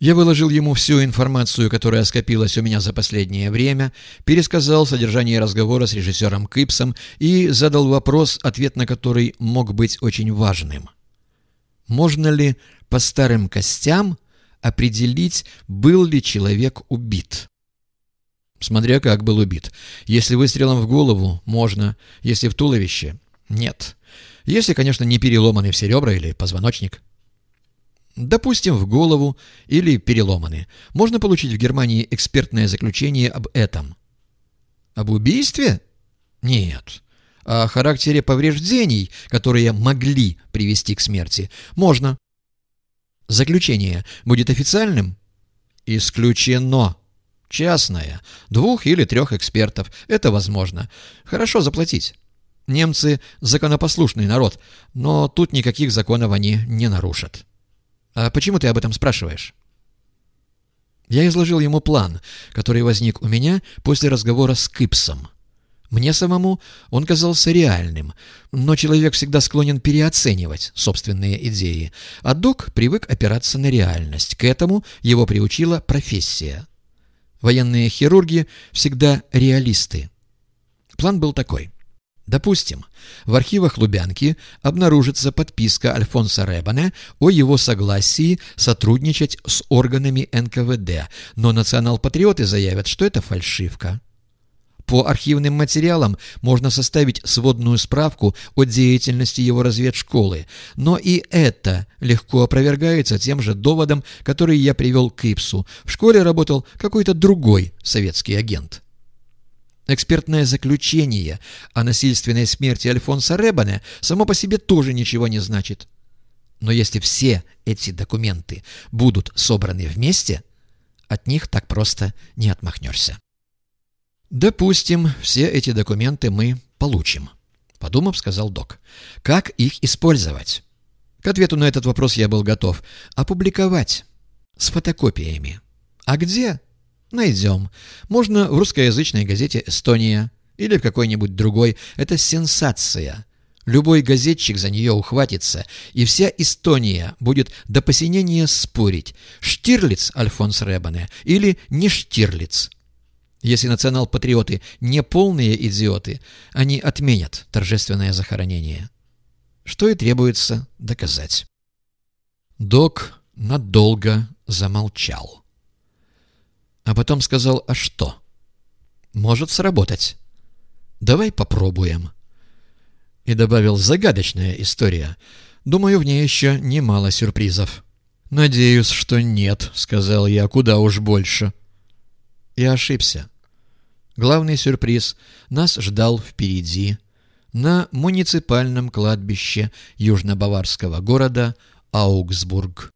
Я выложил ему всю информацию, которая скопилась у меня за последнее время, пересказал содержание разговора с режиссером Кипсом и задал вопрос, ответ на который мог быть очень важным. Можно ли по старым костям определить, был ли человек убит? Смотря как был убит. Если выстрелом в голову – можно, если в туловище – нет. Если, конечно, не переломаны все ребра или позвоночник – допустим, в голову или переломаны, можно получить в Германии экспертное заключение об этом. Об убийстве? Нет. О характере повреждений, которые могли привести к смерти, можно. Заключение будет официальным? Исключено. Частное. Двух или трех экспертов. Это возможно. Хорошо заплатить. Немцы – законопослушный народ, но тут никаких законов они не нарушат. «А почему ты об этом спрашиваешь?» Я изложил ему план, который возник у меня после разговора с Кипсом. Мне самому он казался реальным, но человек всегда склонен переоценивать собственные идеи, а док привык опираться на реальность. К этому его приучила профессия. Военные хирурги всегда реалисты. План был такой. Допустим, в архивах Лубянки обнаружится подписка Альфонса Ребане о его согласии сотрудничать с органами НКВД, но национал-патриоты заявят, что это фальшивка. По архивным материалам можно составить сводную справку о деятельности его разведшколы, но и это легко опровергается тем же доводом, который я привел к Ипсу. В школе работал какой-то другой советский агент. Экспертное заключение о насильственной смерти Альфонса Ребане само по себе тоже ничего не значит. Но если все эти документы будут собраны вместе, от них так просто не отмахнешься. «Допустим, все эти документы мы получим», — подумав, сказал док. «Как их использовать?» К ответу на этот вопрос я был готов. «Опубликовать. С фотокопиями. А где?» Найдем. Можно в русскоязычной газете «Эстония» или в какой-нибудь другой. Это сенсация. Любой газетчик за нее ухватится, и вся Эстония будет до посинения спорить, Штирлиц Альфонс Ребане или не Штирлиц. Если национал-патриоты не полные идиоты, они отменят торжественное захоронение. Что и требуется доказать. Док надолго замолчал. А потом сказал, а что? Может сработать. Давай попробуем. И добавил, загадочная история. Думаю, в ней еще немало сюрпризов. «Надеюсь, что нет», — сказал я, — «куда уж больше». Я ошибся. Главный сюрприз нас ждал впереди, на муниципальном кладбище южно-баварского города Аугсбург.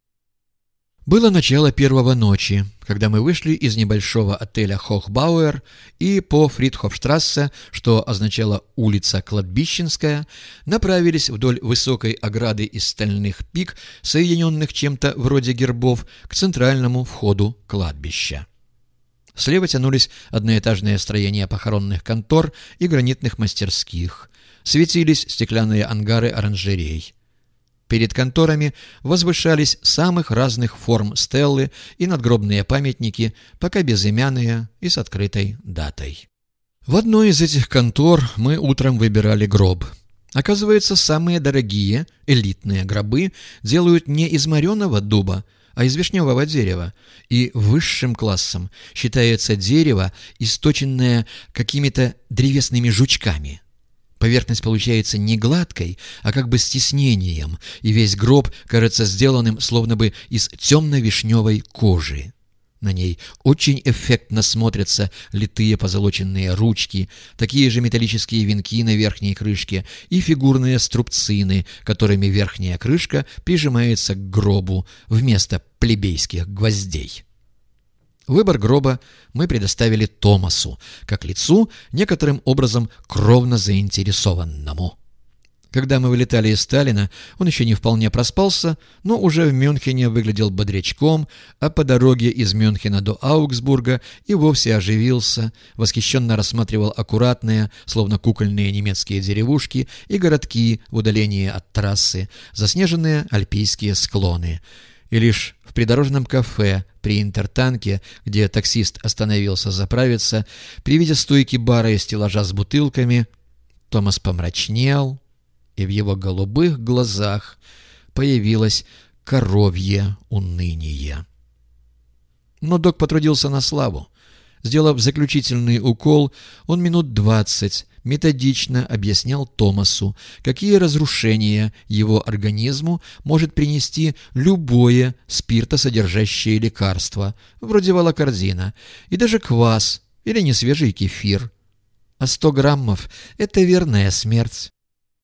Было начало первого ночи, когда мы вышли из небольшого отеля «Хохбауэр» и по Фридхофштрассе, что означало «улица Кладбищенская», направились вдоль высокой ограды из стальных пик, соединенных чем-то вроде гербов, к центральному входу кладбища. Слева тянулись одноэтажные строения похоронных контор и гранитных мастерских. Светились стеклянные ангары оранжерей. Перед конторами возвышались самых разных форм стеллы и надгробные памятники, пока безымянные и с открытой датой. В одной из этих контор мы утром выбирали гроб. Оказывается, самые дорогие, элитные гробы делают не из мореного дуба, а из вишневого дерева, и высшим классом считается дерево, источенное какими-то древесными жучками. Поверхность получается не гладкой, а как бы с тиснением, и весь гроб кажется сделанным словно бы из темно-вишневой кожи. На ней очень эффектно смотрятся литые позолоченные ручки, такие же металлические венки на верхней крышке и фигурные струбцины, которыми верхняя крышка прижимается к гробу вместо плебейских гвоздей. Выбор гроба мы предоставили Томасу, как лицу, некоторым образом кровно заинтересованному. Когда мы вылетали из Сталина, он еще не вполне проспался, но уже в Мюнхене выглядел бодрячком, а по дороге из Мюнхена до Аугсбурга и вовсе оживился, восхищенно рассматривал аккуратные, словно кукольные немецкие деревушки и городки в удалении от трассы, заснеженные альпийские склоны — и лишь в придорожном кафе при Интертанке, где таксист остановился заправиться, при виде стойки бара и стеллажа с бутылками, Томас помрачнел, и в его голубых глазах появилось коровье уныние. Но док потрудился на славу. Сделав заключительный укол, он минут двадцать методично объяснял Томасу, какие разрушения его организму может принести любое спиртосодержащее лекарство, вроде волокордина, и даже квас или несвежий кефир. А сто граммов — это верная смерть.